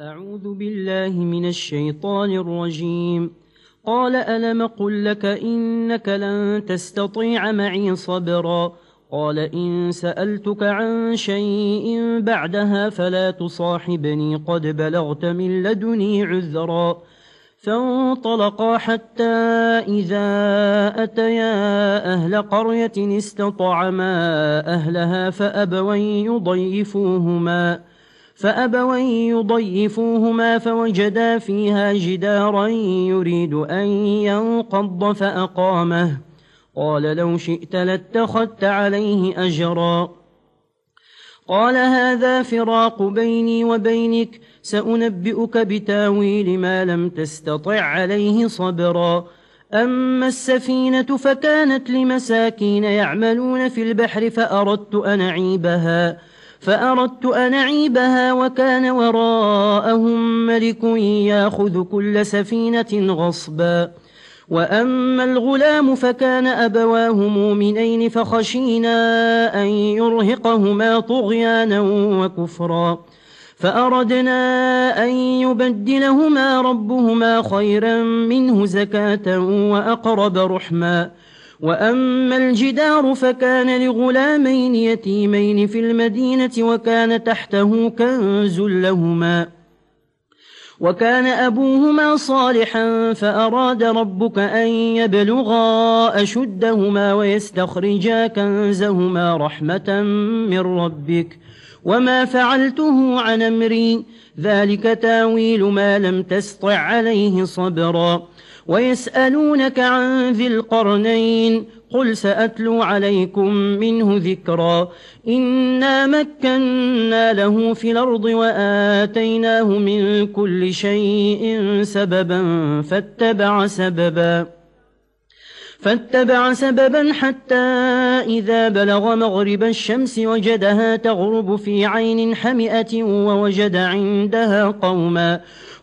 أعوذ بالله من الشيطان الرجيم. قال ألم قل لك إنك لن تستطيع معي صبرا؟ قال إن سألتك عن شيء بعدها فلا تصاحبني. قد بلغت من لدني عذرا. فانطلقا حتى إذا أتيا أهل قرية استطعما أهلها فأبوا يضيفوهما. فأبوا يضيفوهما فوجدا فيها جدارا يريد أن ينقض فأقامه قال لو شئت لاتخذت عليه أجرا قال هذا فراق بيني وبينك سأنبئك بتاويل ما لم تستطع عليه صبرا أما السفينة فكانت لمساكين يعملون في البحر فأردت أن أعيبها فأردت أن أعيبها وكان وراءهم ملك ياخذ كل سفينة غصبا. وأما الغلام فكان أبواه مؤمنين فخشينا أن يرهقهما طغيانا وكفرا. فأردنا أن يبدلهما ربهما خيرا منه زكاة وأقرب رحماً. وأما الجدار فكان لغلامين يتيمين في المدينة وكان تحته كنز لهما وكان أبوهما صالحا فأراد ربك أن يبلغا أشدهما ويستخرجا كنزهما رحمة من ربك وما فعلته عن أمري ذلك تاويل ما لم تسطع عليه صبرا ويسألونك عن ذي القرنين قل سأتلو عليكم منه ذكرا إنا مكنا له في الأرض وآتيناه من كل شيء سببا فاتبع سببا فاتبع سببا حتى إذا بلغ مغرب الشمس وجدها تغرب في عين حمئة ووجد عندها قوما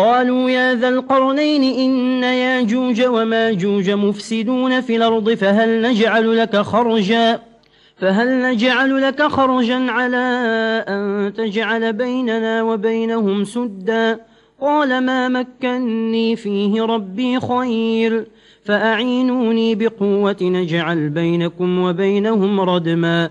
قالوا يا ذا القرنين إن ياجوج وماجوج مفسدون في الأرض فهل نجعل لك خرجا؟ فهل نجعل لك خرجا على أن تجعل بيننا وبينهم سدا؟ قال ما مكني فيه ربي خير فأعينوني بقوة نجعل بينكم وبينهم ردما.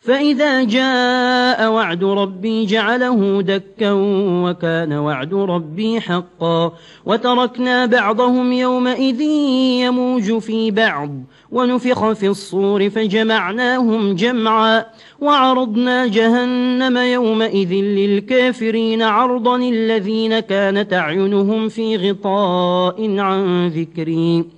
فإذا جاء وعد ربي جعله دكا وكان وعد ربي حقا وتركنا بعضهم يومئذ يموج في بعض ونفخ في الصور فجمعناهم جمعا وعرضنا جهنم يومئذ للكافرين عرضا الذين كانت أعينهم في غطاء عن ذكرين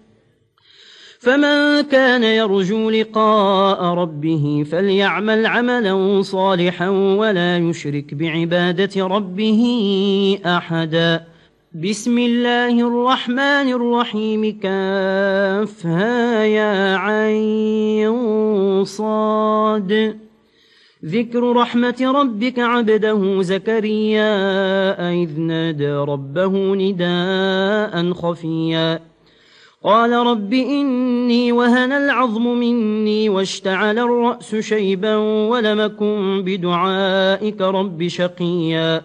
فمن كان يرجو لقاء ربه فليعمل عملا صالحا ولا يشرك بعبادة ربه أحدا بسم الله الرحمن الرحيم كافها يا عين صاد ذكر رحمة ربك عبده زكريا إذ نادى ربه نداء خفيا قال رب إني وهن العظم مني واشتعل الرأس شيبا ولمكن بدعائك رب شقيا.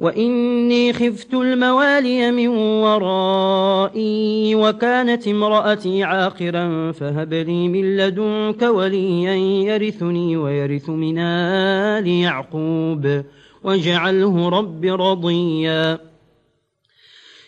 وإني خفت الموالي من ورائي وكانت امرأتي عاقرا فهب لي من لدنك وليا يرثني ويرث من آل يعقوب. واجعله رب رضيا.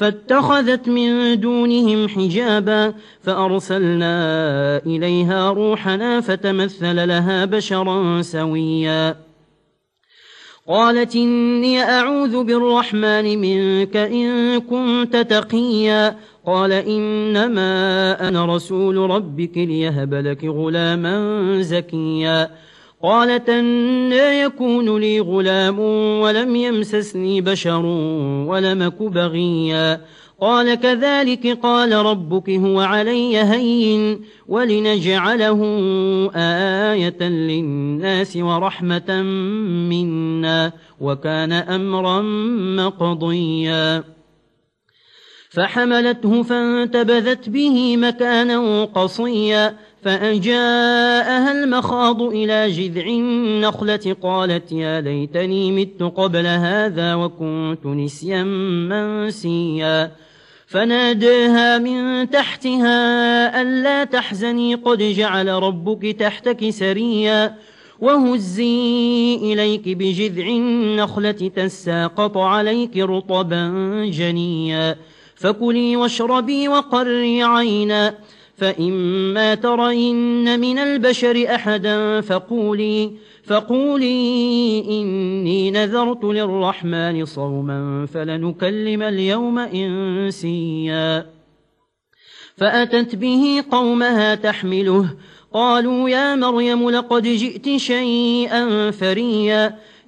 فاتخذت من دونهم حجابا فأرسلنا إليها روحنا فتمثل لها بشرا سويا. قالت إني أعوذ بالرحمن منك إن كنت تقيا. قال إنما أنا رسول ربك ليهب لك غلاما زكيا. قالت أنا يكون لي غلام ولم يمسسني بشر ولمك بغيا. قال كذلك قال ربك هو علي هين ولنجعله آية للناس ورحمة منا وكان أمرا مقضيا. فحملته فانتبذت به مكانا قصيا. فأجاءها المخاض إلى جذع النخلة قالت يا ليتني مت قبل هذا وكنت نسيا منسيا فناداها من تحتها ألا تحزني قد جعل ربك تحتك سريا وهزي إليك بجذع النخلة تساقط عليك رطبا جنيا فكلي واشربي وقري عينا فإما ترين من البشر أحدا فقولي, فقولي إني نذرت للرحمن صوما فلنكلم اليوم إنسيا. فأتت به قومها تحمله قالوا يا مريم لقد جئت شيئا فريا.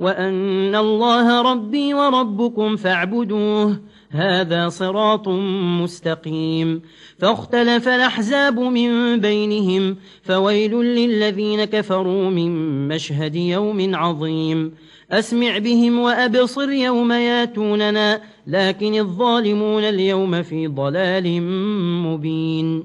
وأن الله ربي وربكم فاعبدوه هذا صراط مستقيم فاختلف الأحزاب من بينهم فويل للذين كفروا من مشهد يوم عظيم أسمع بهم وأبصر يوم ياتوننا لكن الظالمون اليوم في ضلال مبين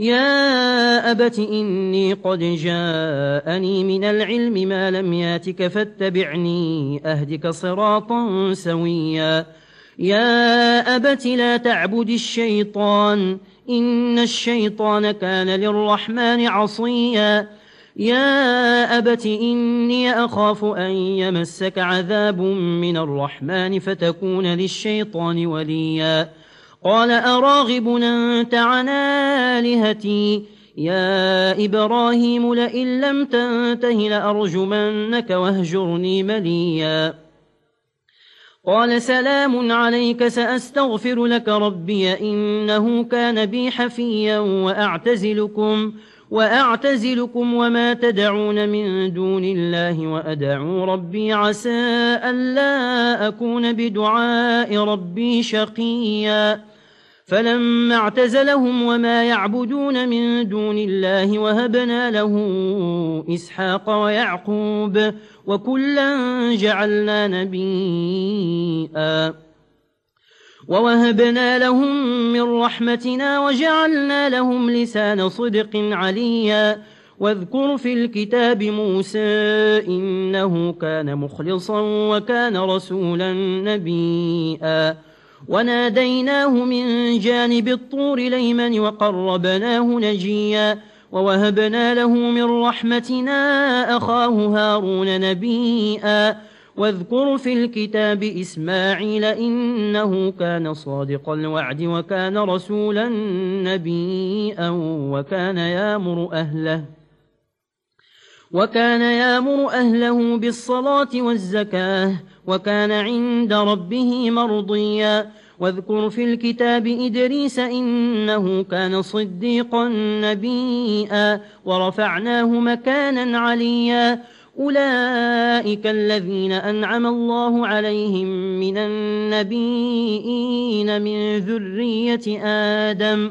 يا أبت إني قد جاءني من العلم ما لم ياتك فاتبعني أهدك صراطا سويا يا أبت لا تعبد الشيطان إن الشيطان كان للرحمن عصيا يا أبت إني أخاف أن يمسك عذاب من الرحمن فتكون للشيطان وليا قال أراغب أنت عن آلهتي؟ يا إبراهيم لئن لم تنته لأرجمنك وهجرني مليا. قال سلام عليك سأستغفر لك ربي إنه كان بي حفيا وأعتزلكم, وأعتزلكم وما تدعون من دون الله وأدعو ربي عسى ألا أكون بدعاء ربي شقيا. فلما اعتزلهم وما يعبدون من دون الله وهبنا له إسحاق ويعقوب وكلا جعلنا نبيئا ووهبنا لهم من رحمتنا وجعلنا لهم لسان صدق عليا واذكر في الكتاب موسى إنه كان مخلصا وكان رسولا نبيئا وناديناه من جانب الطور ليمن وقربناه نجيا ووهبنا له من رحمتنا أخاه هارون نبيئا واذكر في الكتاب إسماعيل إنه كان صادق الوعد وكان رسولا نبيئا وكان يامر أهله وكان يامر أهله بالصلاة والزكاة وكان عند ربه مرضيا. واذكر في الكتاب إدريس إنه كان صديقا نبيئا ورفعناه مكانا عليا. أولئك الذين أنعم الله عليهم من النبيين من ذرية آدم.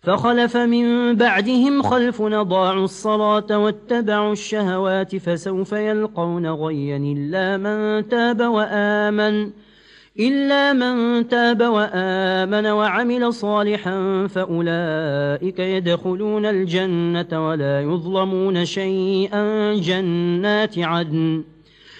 فخلف من بعدهم خلف نضاعوا الصلاة واتبعوا الشهوات فسوف يلقون غيا إلا من تاب وآمن إلا من تاب وآمن وعمل صالحا فأولئك يدخلون الجنة ولا يظلمون شيئا جنات عدن.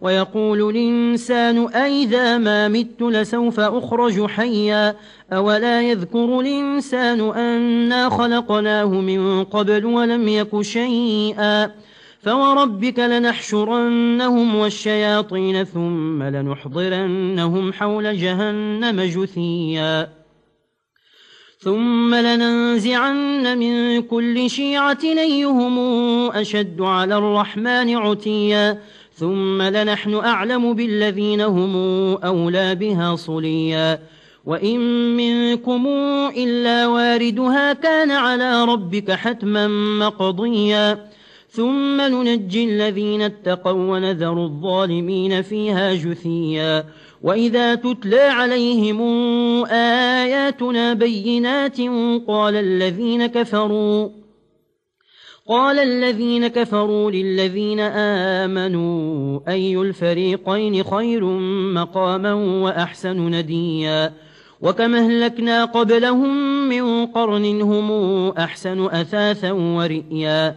ويقول الإنسان أئذا ما مت لسوف أخرج حيا أولا يذكر الإنسان أنا خلقناه من قبل ولم يك شيئا فوربك لنحشرنهم والشياطين ثم لنحضرنهم حول جهنم جثيا ثم لننزعن من كل شيعة ليهم أشد على الرحمن عتيا ثم لنحن أعلم بالذين هم أولى بها صليا. وإن منكم إلا واردها كان على ربك حتما مقضيا. ثم ننجي الذين اتقوا ونذر الظالمين فيها جثيا. وإذا تتلى عليهم آياتنا بينات قال الذين كفروا قال الذين كفروا للذين آمنوا أي الفريقين خير مقاما وأحسن نديا؟ وكما أهلكنا قبلهم من قرن هم أحسن أثاثا ورئيا؟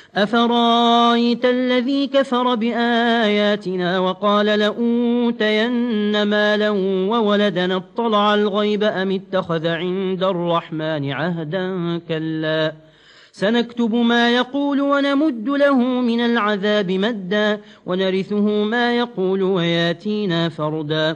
أفرأيت الذي كفر بآياتنا وقال لأوتين مالا وولدنا اطلع الغيب أم اتخذ عند الرحمن عهدا كلا؟ سنكتب ما يقول ونمد له من العذاب مدا ونرثه ما يقول وياتينا فردا.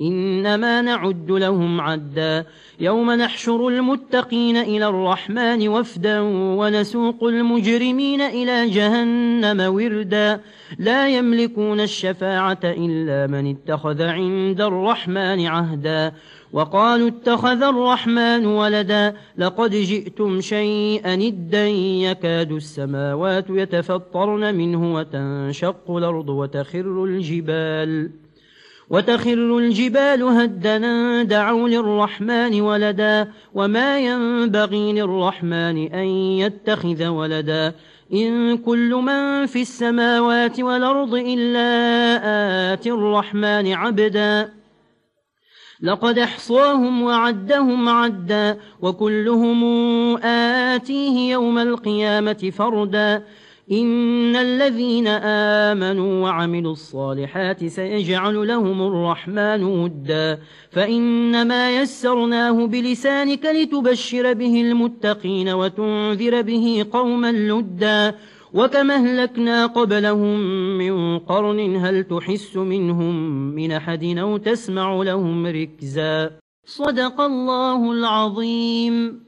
إنما نعد لهم عدا. يوم نحشر المتقين إلى الرحمن وفدا ونسوق المجرمين إلى جهنم وردا. لا يملكون الشفاعة إلا من اتخذ عند الرحمن عهدا. وقالوا اتخذ الرحمن ولدا. لقد جئتم شيئا ندا يكاد السماوات يتفطرن منه وتنشق الأرض وتخر الجبال. وتخر الجبال هدنا دعوا للرحمن ولدا وما ينبغي للرحمن أن يتخذ ولدا إن كل من في السماوات والأرض إلا آت الرحمن عبدا لقد احصاهم وعدهم عدا وكلهم آتيه يوم القيامة فردا إن الذين آمنوا وعملوا الصالحات سيجعل لهم الرحمن ودا فإنما يسرناه بلسانك لتبشر به المتقين وتنذر به قوما لدا وكما هلكنا قبلهم من قرن هل تحس منهم من أحد أو تسمع لهم ركزا صدق الله العظيم